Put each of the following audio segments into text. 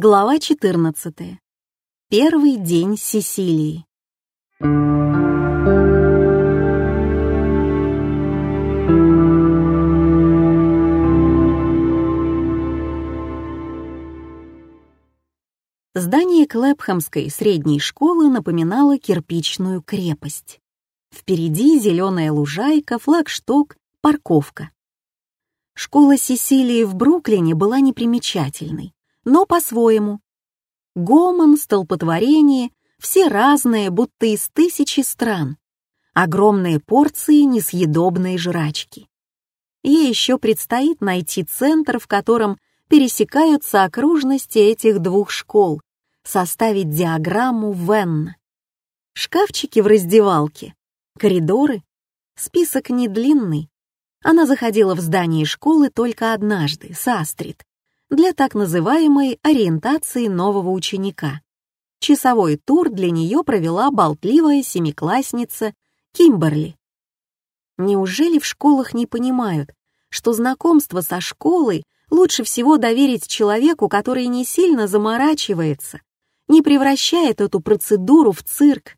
Глава 14. Первый день Сесилии. Здание Клэпхэмской средней школы напоминало кирпичную крепость. Впереди зеленая лужайка, флагшток, парковка. Школа Сесилии в Бруклине была непримечательной но по-своему. Гомон, столпотворение, все разные, будто из тысячи стран. Огромные порции несъедобной жрачки. Ей еще предстоит найти центр, в котором пересекаются окружности этих двух школ, составить диаграмму Венна. Шкафчики в раздевалке, коридоры. Список не длинный. Она заходила в здание школы только однажды, с Астрид, для так называемой ориентации нового ученика. Часовой тур для нее провела болтливая семиклассница Кимберли. Неужели в школах не понимают, что знакомство со школой лучше всего доверить человеку, который не сильно заморачивается, не превращает эту процедуру в цирк?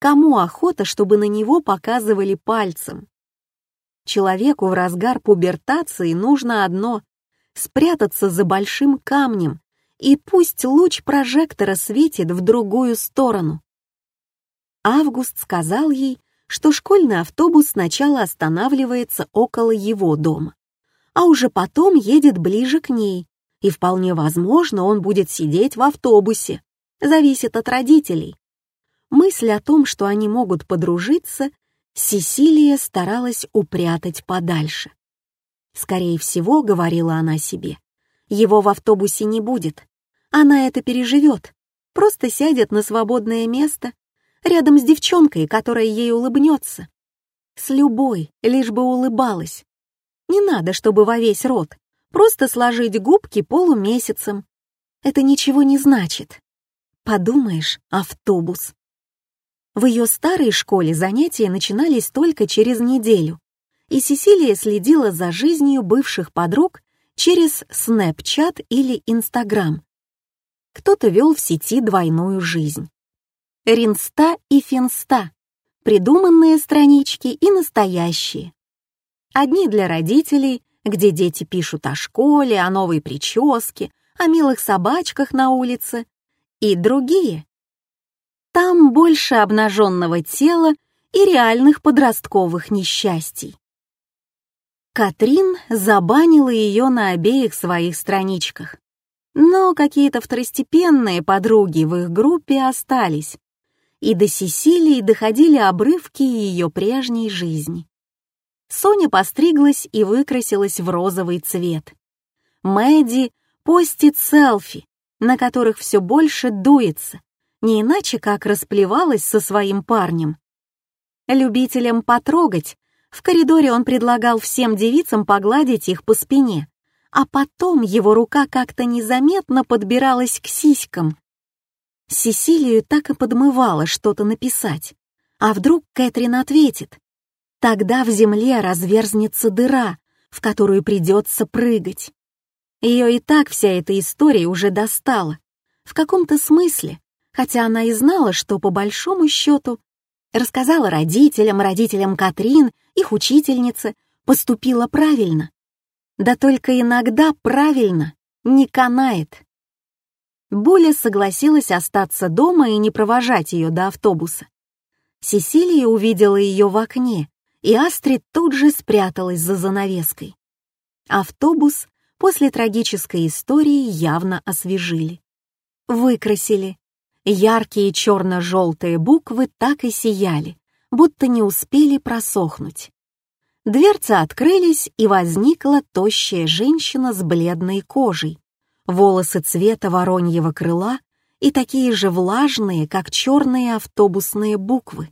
Кому охота, чтобы на него показывали пальцем? Человеку в разгар пубертации нужно одно спрятаться за большим камнем, и пусть луч прожектора светит в другую сторону. Август сказал ей, что школьный автобус сначала останавливается около его дома, а уже потом едет ближе к ней, и вполне возможно он будет сидеть в автобусе, зависит от родителей. Мысль о том, что они могут подружиться, Сесилия старалась упрятать подальше. Скорее всего, говорила она себе, его в автобусе не будет. Она это переживет, просто сядет на свободное место рядом с девчонкой, которая ей улыбнется. С любой, лишь бы улыбалась. Не надо, чтобы во весь рот, просто сложить губки полумесяцем. Это ничего не значит. Подумаешь, автобус. В ее старой школе занятия начинались только через неделю, и Сесилия следила за жизнью бывших подруг через Snapchat или Instagram. Кто-то вел в сети двойную жизнь. Ринста и Финста — придуманные странички и настоящие. Одни для родителей, где дети пишут о школе, о новой прическе, о милых собачках на улице, и другие. Там больше обнаженного тела и реальных подростковых несчастий. Катрин забанила ее на обеих своих страничках. Но какие-то второстепенные подруги в их группе остались, и до Сесилии доходили обрывки ее прежней жизни. Соня постриглась и выкрасилась в розовый цвет. Мэдди постит селфи, на которых все больше дуется, не иначе как расплевалась со своим парнем. Любителям потрогать в коридоре он предлагал всем девицам погладить их по спине, а потом его рука как-то незаметно подбиралась к сиськам. Сесилию так и подмывало что-то написать. А вдруг Кэтрин ответит? Тогда в земле разверзнется дыра, в которую придется прыгать. Ее и так вся эта история уже достала. В каком-то смысле, хотя она и знала, что по большому счету рассказала родителям, родителям Катрин, их учительнице, поступила правильно. Да только иногда правильно не канает. Буля согласилась остаться дома и не провожать ее до автобуса. Сесилия увидела ее в окне, и Астрид тут же спряталась за занавеской. Автобус после трагической истории явно освежили. Выкрасили, Яркие черно-желтые буквы так и сияли, будто не успели просохнуть. Дверцы открылись, и возникла тощая женщина с бледной кожей, волосы цвета вороньего крыла и такие же влажные, как черные автобусные буквы.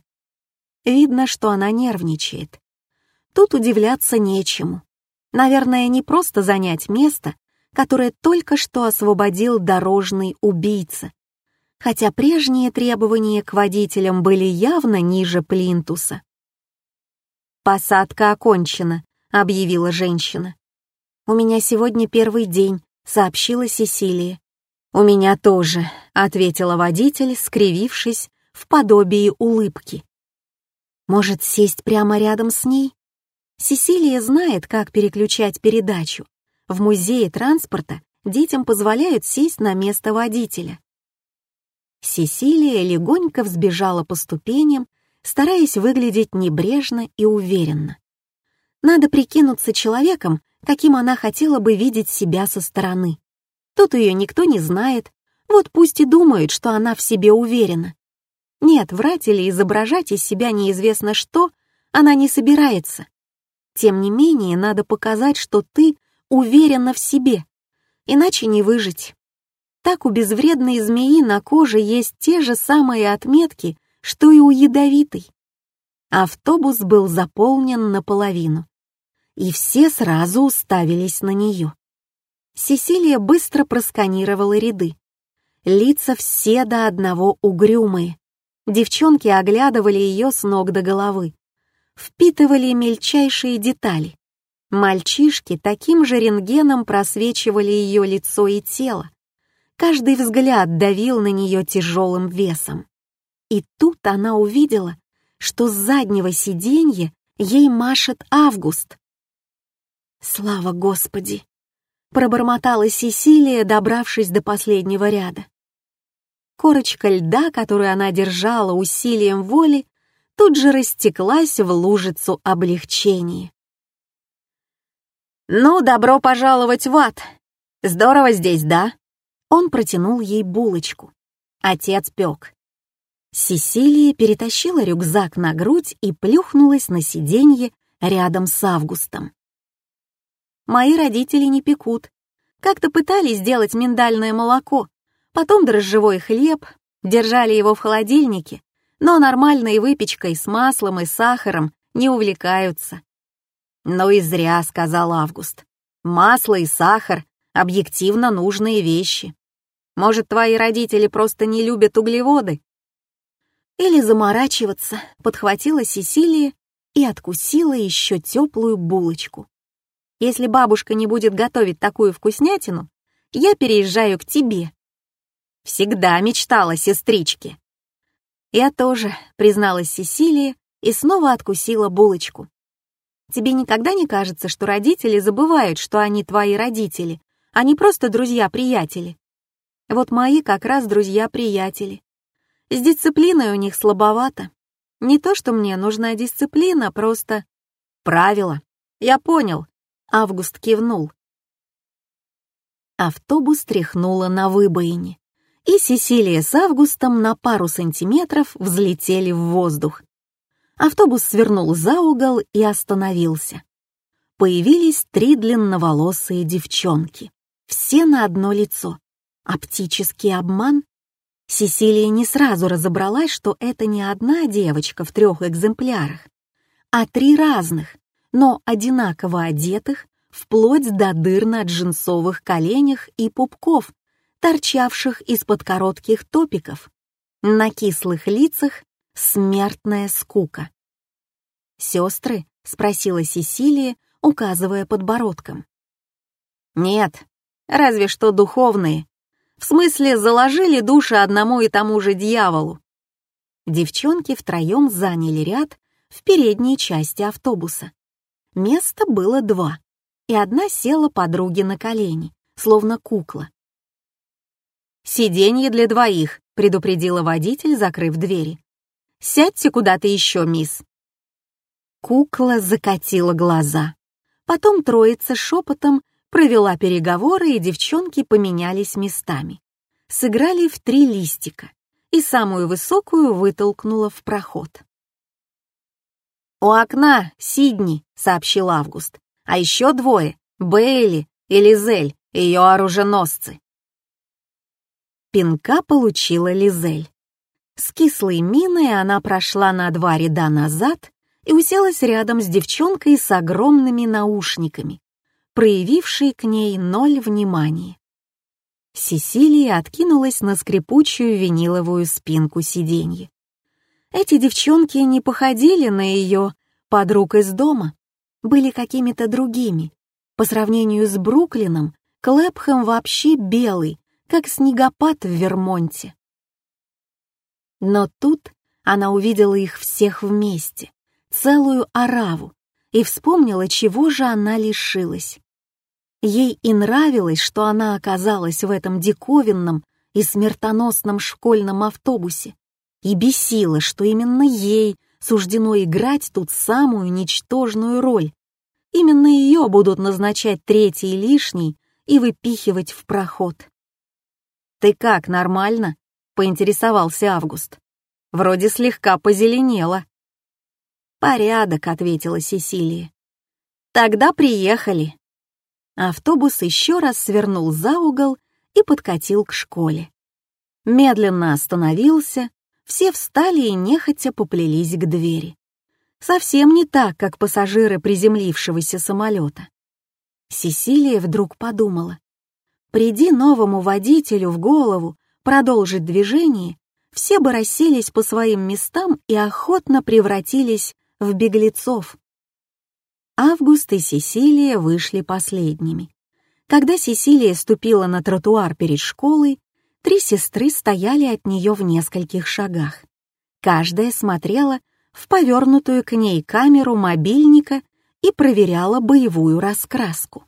Видно, что она нервничает. Тут удивляться нечему. Наверное, не просто занять место, которое только что освободил дорожный убийца, хотя прежние требования к водителям были явно ниже плинтуса. «Посадка окончена», — объявила женщина. «У меня сегодня первый день», — сообщила Сесилия. «У меня тоже», — ответила водитель, скривившись в подобии улыбки. «Может, сесть прямо рядом с ней?» Сесилия знает, как переключать передачу. В музее транспорта детям позволяют сесть на место водителя. Сесилия легонько взбежала по ступеням, стараясь выглядеть небрежно и уверенно. Надо прикинуться человеком, каким она хотела бы видеть себя со стороны. Тут ее никто не знает, вот пусть и думают, что она в себе уверена. Нет, врать или изображать из себя неизвестно что она не собирается. Тем не менее, надо показать, что ты уверена в себе, иначе не выжить. Так у безвредной змеи на коже есть те же самые отметки, что и у ядовитой. Автобус был заполнен наполовину, и все сразу уставились на нее. Сесилия быстро просканировала ряды. Лица все до одного угрюмые. Девчонки оглядывали ее с ног до головы, впитывали мельчайшие детали. Мальчишки таким же рентгеном просвечивали ее лицо и тело. Каждый взгляд давил на нее тяжелым весом. И тут она увидела, что с заднего сиденья ей машет Август. «Слава Господи!» — пробормотала Сесилия, добравшись до последнего ряда. Корочка льда, которую она держала усилием воли, тут же растеклась в лужицу облегчения. «Ну, добро пожаловать в ад! Здорово здесь, да?» Он протянул ей булочку. Отец пек. Сесилия перетащила рюкзак на грудь и плюхнулась на сиденье рядом с Августом. «Мои родители не пекут. Как-то пытались сделать миндальное молоко, потом дрожжевой хлеб, держали его в холодильнике, но нормальной выпечкой с маслом и сахаром не увлекаются. «Ну и зря», — сказал Август. «Масло и сахар — объективно нужные вещи. Может, твои родители просто не любят углеводы?» Или заморачиваться, подхватила Сесилия и откусила еще теплую булочку. «Если бабушка не будет готовить такую вкуснятину, я переезжаю к тебе». Всегда мечтала сестричке. «Я тоже», — призналась Сесилия и снова откусила булочку. «Тебе никогда не кажется, что родители забывают, что они твои родители, а не просто друзья-приятели? Вот мои как раз друзья-приятели. С дисциплиной у них слабовато. Не то, что мне нужна дисциплина, просто... Правила. Я понял. Август кивнул. Автобус тряхнуло на выбоине, и Сесилия с Августом на пару сантиметров взлетели в воздух. Автобус свернул за угол и остановился. Появились три длинноволосые девчонки, все на одно лицо. Оптический обман? Сесилия не сразу разобралась, что это не одна девочка в трех экземплярах, а три разных, но одинаково одетых, вплоть до дыр на джинсовых коленях и пупков, торчавших из-под коротких топиков. На кислых лицах смертная скука. «Сестры?» — спросила Сесилия, указывая подбородком. «Нет, разве что духовные», в смысле, заложили души одному и тому же дьяволу. Девчонки втроем заняли ряд в передней части автобуса. Места было два, и одна села подруге на колени, словно кукла. «Сиденье для двоих», — предупредила водитель, закрыв двери. «Сядьте куда-то еще, мисс». Кукла закатила глаза. Потом троица шепотом провела переговоры, и девчонки поменялись местами. Сыграли в три листика, и самую высокую вытолкнула в проход. «У окна Сидни», — сообщил Август. «А еще двое — Бейли и Лизель, ее оруженосцы». Пинка получила Лизель. С кислой миной она прошла на два ряда назад и уселась рядом с девчонкой с огромными наушниками, проявивший к ней ноль внимания. Сесилия откинулась на скрипучую виниловую спинку сиденья. Эти девчонки не походили на ее подруг из дома, были какими-то другими. По сравнению с Бруклином, Клэпхэм вообще белый, как снегопад в Вермонте. Но тут она увидела их всех вместе, целую ораву, и вспомнила, чего же она лишилась. Ей и нравилось, что она оказалась в этом диковинном и смертоносном школьном автобусе, и бесило, что именно ей суждено играть тут самую ничтожную роль. Именно ее будут назначать третий лишний и выпихивать в проход. «Ты как, нормально?» — поинтересовался Август. «Вроде слегка позеленела». «Порядок», — ответила Сесилия. «Тогда приехали». Автобус еще раз свернул за угол и подкатил к школе. Медленно остановился, все встали и нехотя поплелись к двери. Совсем не так, как пассажиры приземлившегося самолета. Сесилия вдруг подумала. Приди новому водителю в голову продолжить движение, все бы расселись по своим местам и охотно превратились в беглецов. Август и Сесилия вышли последними. Когда Сесилия ступила на тротуар перед школой, три сестры стояли от нее в нескольких шагах. Каждая смотрела в повернутую к ней камеру мобильника и проверяла боевую раскраску.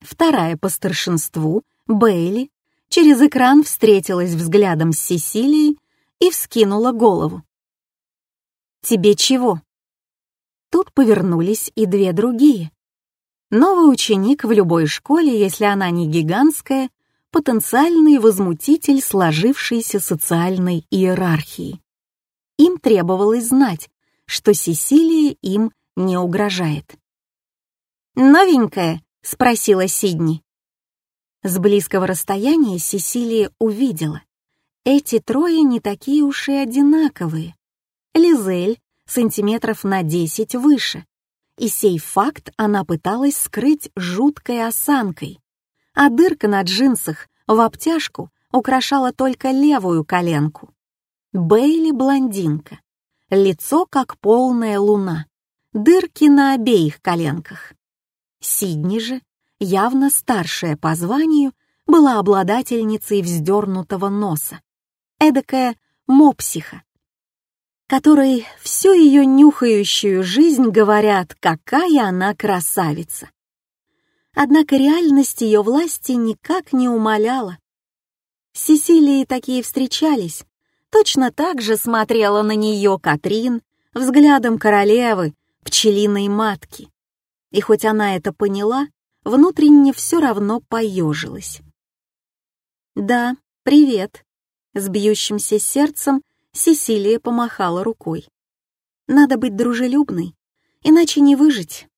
Вторая по старшинству, Бейли, через экран встретилась взглядом с Сесилией и вскинула голову. «Тебе чего?» Тут повернулись и две другие. Новый ученик в любой школе, если она не гигантская, потенциальный возмутитель сложившейся социальной иерархии. Им требовалось знать, что Сесилия им не угрожает. «Новенькая?» — спросила Сидни. С близкого расстояния Сесилия увидела. Эти трое не такие уж и одинаковые. Лизель сантиметров на 10 выше. И сей факт она пыталась скрыть жуткой осанкой. А дырка на джинсах в обтяжку украшала только левую коленку. Бейли блондинка. Лицо как полная луна. Дырки на обеих коленках. Сидни же, явно старшая по званию, была обладательницей вздернутого носа. Эдакая мопсиха, которой всю ее нюхающую жизнь говорят, какая она красавица. Однако реальность ее власти никак не умаляла. С Сесилией такие встречались, точно так же смотрела на нее Катрин взглядом королевы, пчелиной матки. И хоть она это поняла, внутренне все равно поежилась. «Да, привет», — с бьющимся сердцем Сесилия помахала рукой. «Надо быть дружелюбной, иначе не выжить».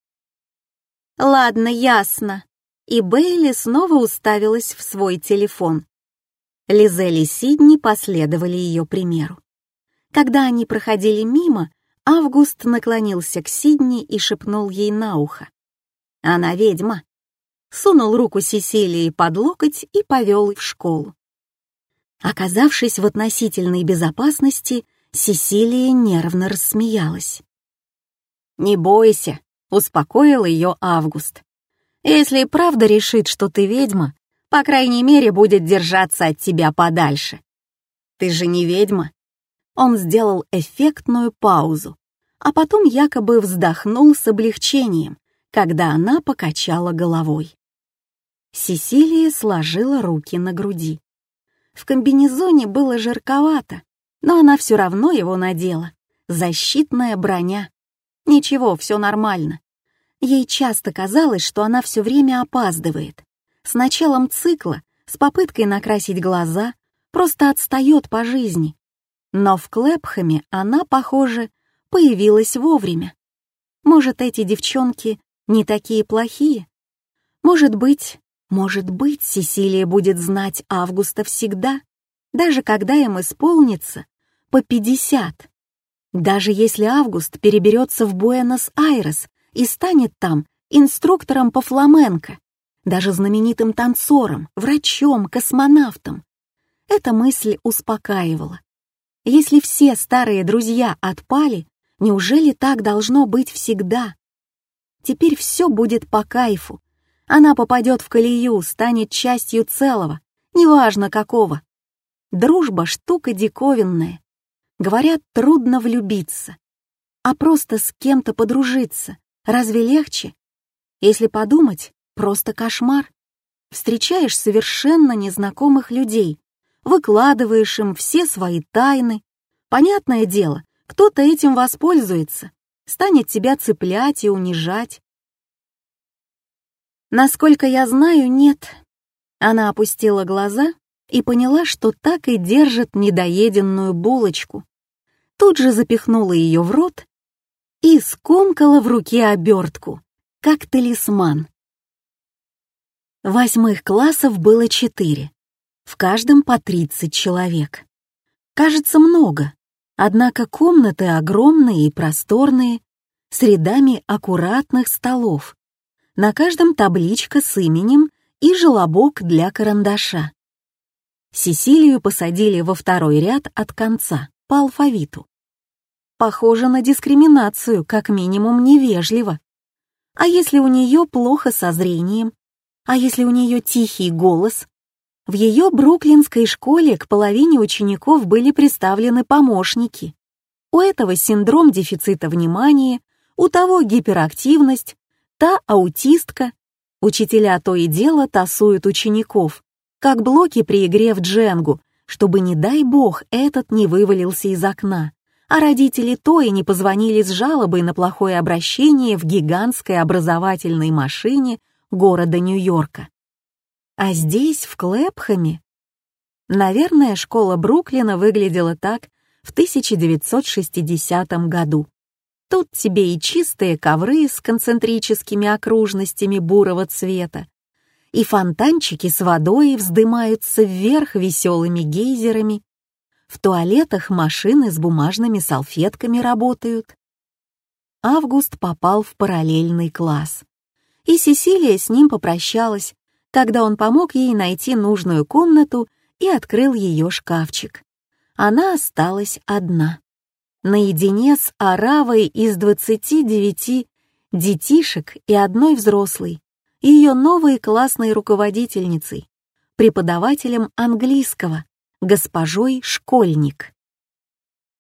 «Ладно, ясно». И Бейли снова уставилась в свой телефон. Лизель и Сидни последовали ее примеру. Когда они проходили мимо, Август наклонился к Сидни и шепнул ей на ухо. «Она ведьма». Сунул руку Сесилии под локоть и повел в школу. Оказавшись в относительной безопасности, Сесилия нервно рассмеялась. «Не бойся», — успокоил ее Август. «Если и правда решит, что ты ведьма, по крайней мере, будет держаться от тебя подальше. Ты же не ведьма». Он сделал эффектную паузу, а потом якобы вздохнул с облегчением, когда она покачала головой. Сесилия сложила руки на груди. В комбинезоне было жарковато, но она все равно его надела. Защитная броня. Ничего, все нормально. Ей часто казалось, что она все время опаздывает. С началом цикла, с попыткой накрасить глаза, просто отстает по жизни. Но в Клэпхаме она, похоже, появилась вовремя. Может, эти девчонки не такие плохие? Может быть, может быть, Сесилия будет знать Августа всегда, даже когда им исполнится по 50. Даже если Август переберется в Буэнос-Айрес и станет там инструктором по фламенко, даже знаменитым танцором, врачом, космонавтом. Эта мысль успокаивала. Если все старые друзья отпали, неужели так должно быть всегда? Теперь все будет по кайфу, она попадет в колею, станет частью целого, неважно какого. Дружба — штука диковинная. Говорят, трудно влюбиться. А просто с кем-то подружиться. Разве легче? Если подумать, просто кошмар. Встречаешь совершенно незнакомых людей, выкладываешь им все свои тайны. Понятное дело, кто-то этим воспользуется, станет тебя цеплять и унижать. Насколько я знаю, нет. Она опустила глаза и поняла, что так и держит недоеденную булочку. Тут же запихнула ее в рот и скомкала в руке обертку, как талисман. Восьмых классов было четыре, в каждом по тридцать человек. Кажется, много, однако комнаты огромные и просторные, с рядами аккуратных столов. На каждом табличка с именем и желобок для карандаша. Сесилию посадили во второй ряд от конца, по алфавиту. Похоже на дискриминацию, как минимум невежливо. А если у нее плохо со зрением а если у нее тихий голос? В ее бруклинской школе к половине учеников были представлены помощники. У этого синдром дефицита внимания, у того гиперактивность, та аутистка. Учителя то и дело тасуют учеников, как блоки при игре в дженгу, чтобы, не дай бог, этот не вывалился из окна, а родители то и не позвонили с жалобой на плохое обращение в гигантской образовательной машине города Нью-Йорка. А здесь, в Клэпхэме, наверное, школа Бруклина выглядела так в 1960 году. Тут тебе и чистые ковры с концентрическими окружностями бурого цвета, и фонтанчики с водой вздымаются вверх веселыми гейзерами, в туалетах машины с бумажными салфетками работают. Август попал в параллельный класс и Сесилия с ним попрощалась, когда он помог ей найти нужную комнату и открыл ее шкафчик. Она осталась одна, наедине с оравой из 29 детишек и одной взрослой, ее новой классной руководительницей, преподавателем английского, госпожой Школьник.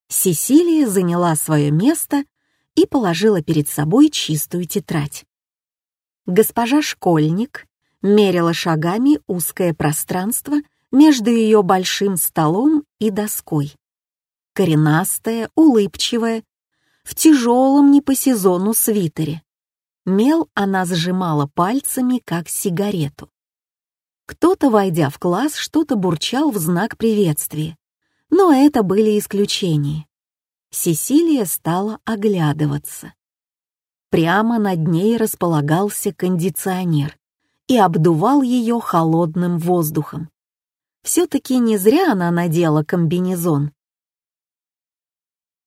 Сесилия заняла свое место и положила перед собой чистую тетрадь. Госпожа Школьник мерила шагами узкое пространство между ее большим столом и доской. Коренастая, улыбчивая, в тяжелом не по сезону свитере. Мел она зажимала пальцами, как сигарету. Кто-то, войдя в класс, что-то бурчал в знак приветствия. Но это были исключения. Сесилия стала оглядываться. Прямо над ней располагался кондиционер и обдувал ее холодным воздухом. Все-таки не зря она надела комбинезон.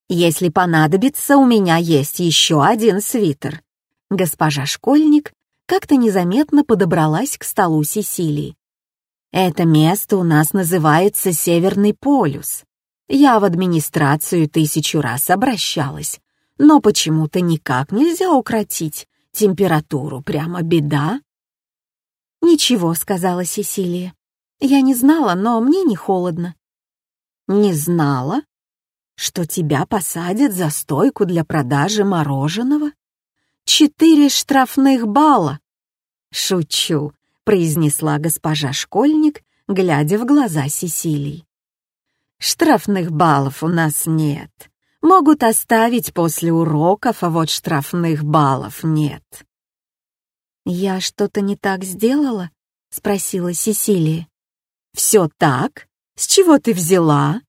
«Если понадобится, у меня есть еще один свитер». Госпожа Школьник как-то незаметно подобралась к столу Сесилии. «Это место у нас называется Северный полюс. Я в администрацию тысячу раз обращалась, но почему-то никак нельзя укротить температуру, прямо беда. «Ничего», — сказала Сесилия. «Я не знала, но мне не холодно». «Не знала? Что тебя посадят за стойку для продажи мороженого? Четыре штрафных балла!» «Шучу», — произнесла госпожа Школьник, глядя в глаза Сесилии. «Штрафных баллов у нас нет могут оставить после уроков, а вот штрафных баллов нет. «Я что-то не так сделала?» — спросила Сесилия. «Все так? С чего ты взяла?»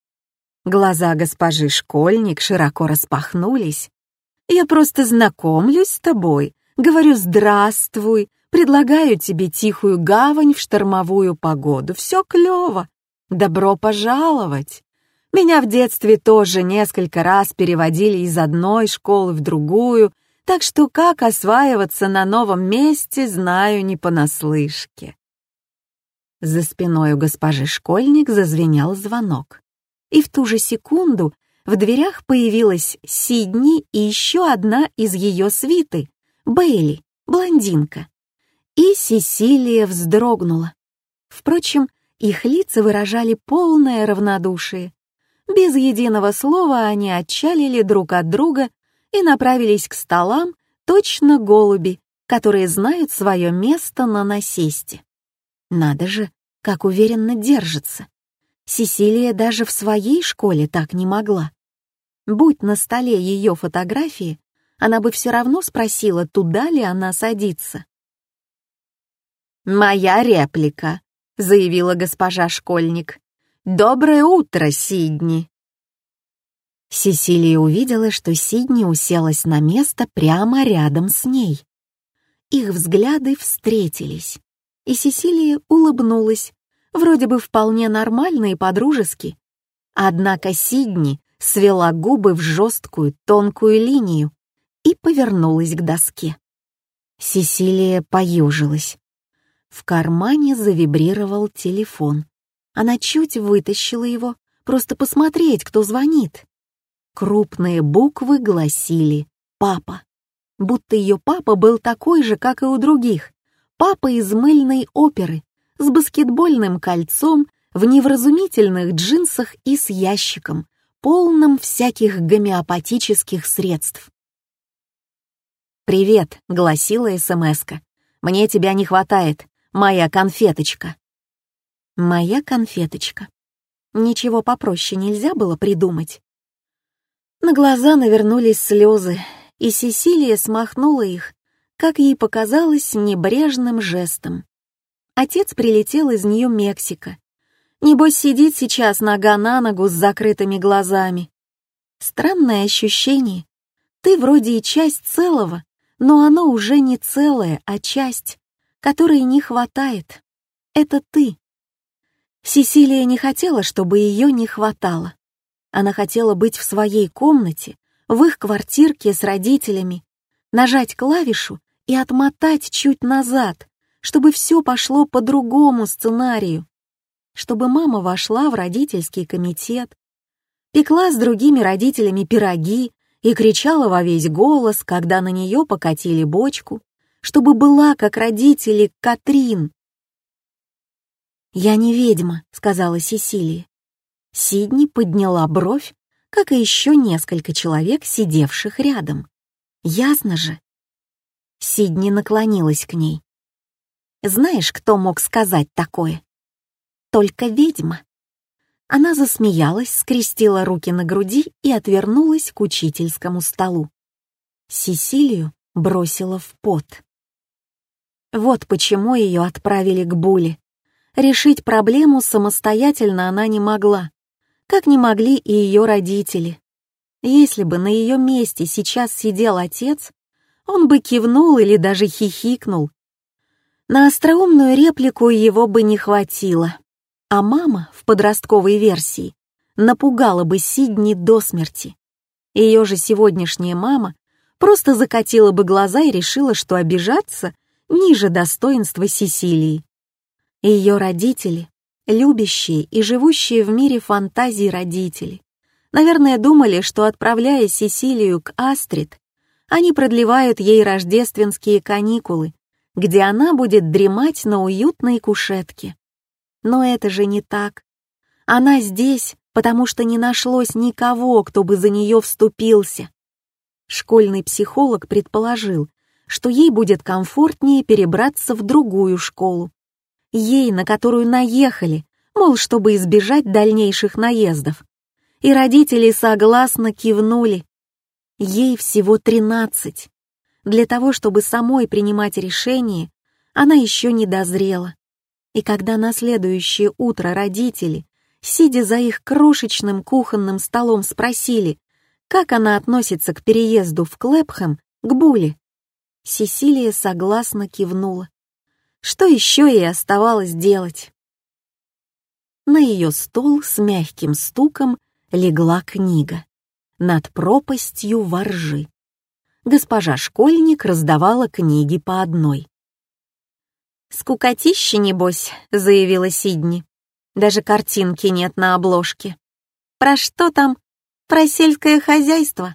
Глаза госпожи Школьник широко распахнулись. «Я просто знакомлюсь с тобой, говорю «здравствуй», предлагаю тебе тихую гавань в штормовую погоду. Все клево. Добро пожаловать!» Меня в детстве тоже несколько раз переводили из одной школы в другую, так что как осваиваться на новом месте, знаю не понаслышке. За спиной у госпожи Школьник зазвенел звонок. И в ту же секунду в дверях появилась Сидни и еще одна из ее свиты, Бейли, блондинка. И Сесилия вздрогнула. Впрочем, Их лица выражали полное равнодушие. Без единого слова они отчалили друг от друга и направились к столам, точно голуби, которые знают свое место на насесте. Надо же, как уверенно держится. Сесилия даже в своей школе так не могла. Будь на столе ее фотографии, она бы все равно спросила, туда ли она садится. «Моя реплика», — заявила госпожа школьник. «Доброе утро, Сидни!» Сесилия увидела, что Сидни уселась на место прямо рядом с ней. Их взгляды встретились, и Сесилия улыбнулась, вроде бы вполне нормально и по-дружески. Однако Сидни свела губы в жесткую, тонкую линию и повернулась к доске. Сесилия поюжилась. В кармане завибрировал телефон. Она чуть вытащила его, просто посмотреть, кто звонит. Крупные буквы гласили «Папа». Будто ее папа был такой же, как и у других. Папа из мыльной оперы, с баскетбольным кольцом, в невразумительных джинсах и с ящиком, полным всяких гомеопатических средств. «Привет», — гласила СМСка. «Мне тебя не хватает. Моя конфеточка». «Моя конфеточка». Ничего попроще нельзя было придумать. На глаза навернулись слезы, и Сесилия смахнула их, как ей показалось, небрежным жестом. Отец прилетел из Нью-Мексико. Небось, сидит сейчас нога на ногу с закрытыми глазами. Странное ощущение. Ты вроде и часть целого, но оно уже не целое, а часть которой не хватает. Это ты. Сесилия не хотела, чтобы ее не хватало. Она хотела быть в своей комнате, в их квартирке с родителями, нажать клавишу и отмотать чуть назад, чтобы все пошло по другому сценарию, чтобы мама вошла в родительский комитет, пекла с другими родителями пироги и кричала во весь голос, когда на нее покатили бочку, чтобы была, как родители, Катрин. «Я не ведьма», — сказала Сесилия. Сидни подняла бровь, как и еще несколько человек, сидевших рядом. «Ясно же». Сидни наклонилась к ней. «Знаешь, кто мог сказать такое?» «Только ведьма». Она засмеялась, скрестила руки на груди и отвернулась к учительскому столу. Сесилию бросила в пот. Вот почему ее отправили к Буле. Решить проблему самостоятельно она не могла, как не могли и ее родители. Если бы на ее месте сейчас сидел отец, он бы кивнул или даже хихикнул. На остроумную реплику его бы не хватило, а мама в подростковой версии напугала бы Сидни до смерти. Ее же сегодняшняя мама просто закатила бы глаза и решила, что обижаться ниже достоинства Сесилии. Ее родители, любящие и живущие в мире фантазий родители, наверное, думали, что, отправляя Сесилию к Астрид, они продлевают ей рождественские каникулы, где она будет дремать на уютной кушетке. Но это же не так. Она здесь, потому что не нашлось никого, кто бы за нее вступился. Школьный психолог предположил, что ей будет комфортнее перебраться в другую школу. Ей, на которую наехали, мол, чтобы избежать дальнейших наездов. И родители согласно кивнули. Ей всего тринадцать. Для того, чтобы самой принимать решение, она еще не дозрела. И когда на следующее утро родители, сидя за их крошечным кухонным столом, спросили, как она относится к переезду в Клэпхэм, к Буле, Сесилия согласно кивнула. Что еще ей оставалось делать? На ее стол с мягким стуком легла книга. Над пропастью воржи. Госпожа школьник раздавала книги по одной. «Скукотища, небось», — заявила Сидни. «Даже картинки нет на обложке. Про что там? Про сельское хозяйство?»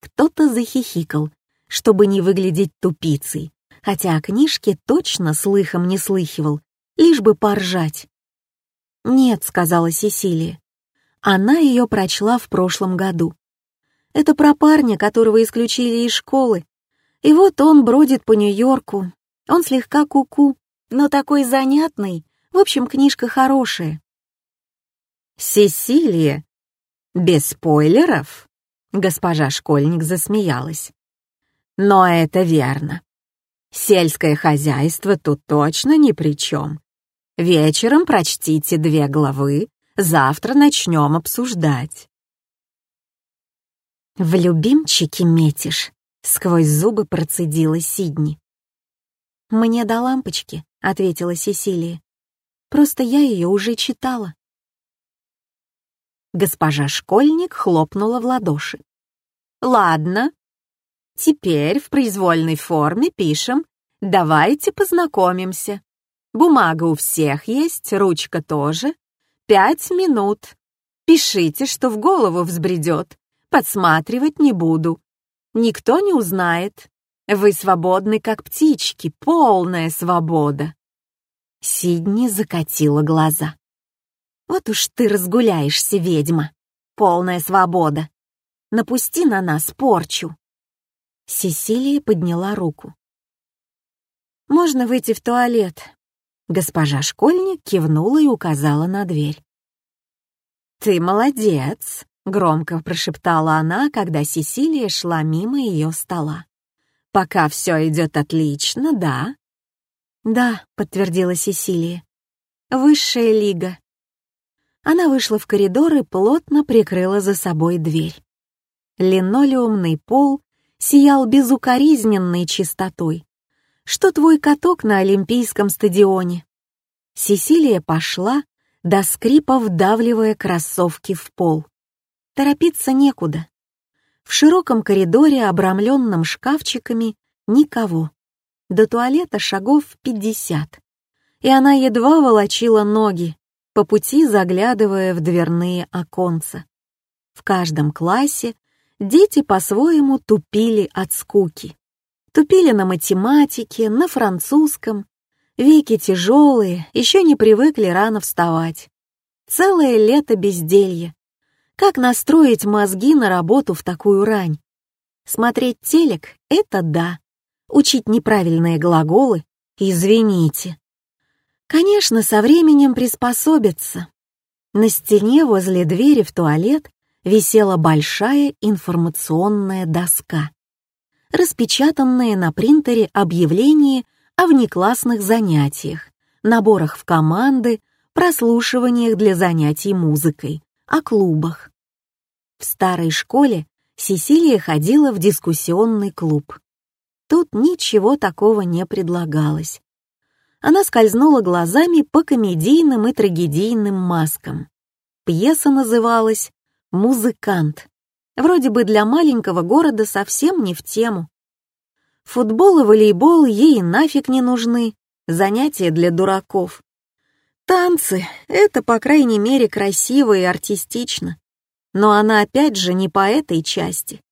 Кто-то захихикал, чтобы не выглядеть тупицей, хотя о книжке точно слыхом не слыхивал, лишь бы поржать. «Нет», — сказала Сесилия. Она ее прочла в прошлом году. Это про парня, которого исключили из школы. И вот он бродит по Нью-Йорку. Он слегка куку, -ку, но такой занятный. В общем, книжка хорошая. «Сесилия, без спойлеров?» Госпожа школьник засмеялась. «Но это верно. Сельское хозяйство тут точно ни при чем. Вечером прочтите две главы, завтра начнем обсуждать». «В любимчике метишь», — сквозь зубы процедила Сидни. «Мне до лампочки», — ответила Сесилия. «Просто я ее уже читала». Госпожа школьник хлопнула в ладоши. «Ладно, теперь в произвольной форме пишем «Давайте познакомимся». Бумага у всех есть, ручка тоже. Пять минут. Пишите, что в голову взбредет. Подсматривать не буду. Никто не узнает. Вы свободны, как птички, полная свобода. Сидни закатила глаза. Вот уж ты разгуляешься, ведьма. Полная свобода. Напусти на нас порчу. Сесилия подняла руку. «Можно выйти в туалет?» Госпожа школьник кивнула и указала на дверь. «Ты молодец», — громко прошептала она, когда Сесилия шла мимо ее стола. «Пока все идет отлично, да?» «Да», — подтвердила Сесилия. «Высшая лига». Она вышла в коридор и плотно прикрыла за собой дверь. Линолеумный пол сиял безукоризненной чистотой. Что твой каток на Олимпийском стадионе? Сесилия пошла, до скрипа вдавливая кроссовки в пол. Торопиться некуда. В широком коридоре, обрамленном шкафчиками, никого. До туалета шагов пятьдесят. И она едва волочила ноги, по пути заглядывая в дверные оконца. В каждом классе дети по-своему тупили от скуки. Тупили на математике, на французском. Веки тяжелые, еще не привыкли рано вставать. Целое лето безделья. Как настроить мозги на работу в такую рань? Смотреть телек — это да. Учить неправильные глаголы — извините. Конечно, со временем приспособятся. На стене возле двери в туалет висела большая информационная доска. Распечатанные на принтере объявления о внеклассных занятиях, наборах в команды, прослушиваниях для занятий музыкой, о клубах. В старой школе Сесилия ходила в дискуссионный клуб. Тут ничего такого не предлагалось она скользнула глазами по комедийным и трагедийным маскам. Пьеса называлась «Музыкант». Вроде бы для маленького города совсем не в тему. Футбол и волейбол ей нафиг не нужны, занятия для дураков. Танцы — это, по крайней мере, красиво и артистично. Но она опять же не по этой части.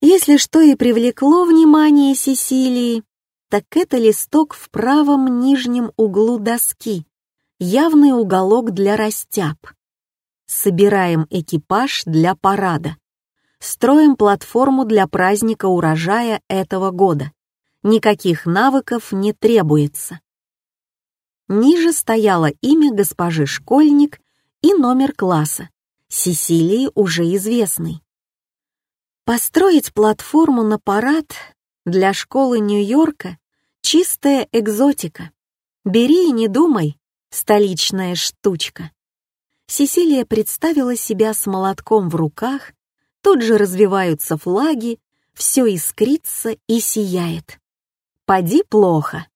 Если что и привлекло внимание Сесилии, так это листок в правом нижнем углу доски, явный уголок для растяб. Собираем экипаж для парада. Строим платформу для праздника урожая этого года. Никаких навыков не требуется. Ниже стояло имя госпожи Школьник и номер класса, Сесилии уже известный. Построить платформу на парад для школы Нью-Йорка Чистая экзотика. Бери и не думай, столичная штучка. Сесилия представила себя с молотком в руках, тут же развиваются флаги, все искрится и сияет. Поди плохо.